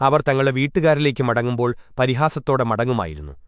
അവർ തങ്ങളുടെ വീട്ടുകാരിലേക്ക് മടങ്ങുമ്പോൾ പരിഹാസത്തോടെ മടങ്ങുമായിരുന്നു.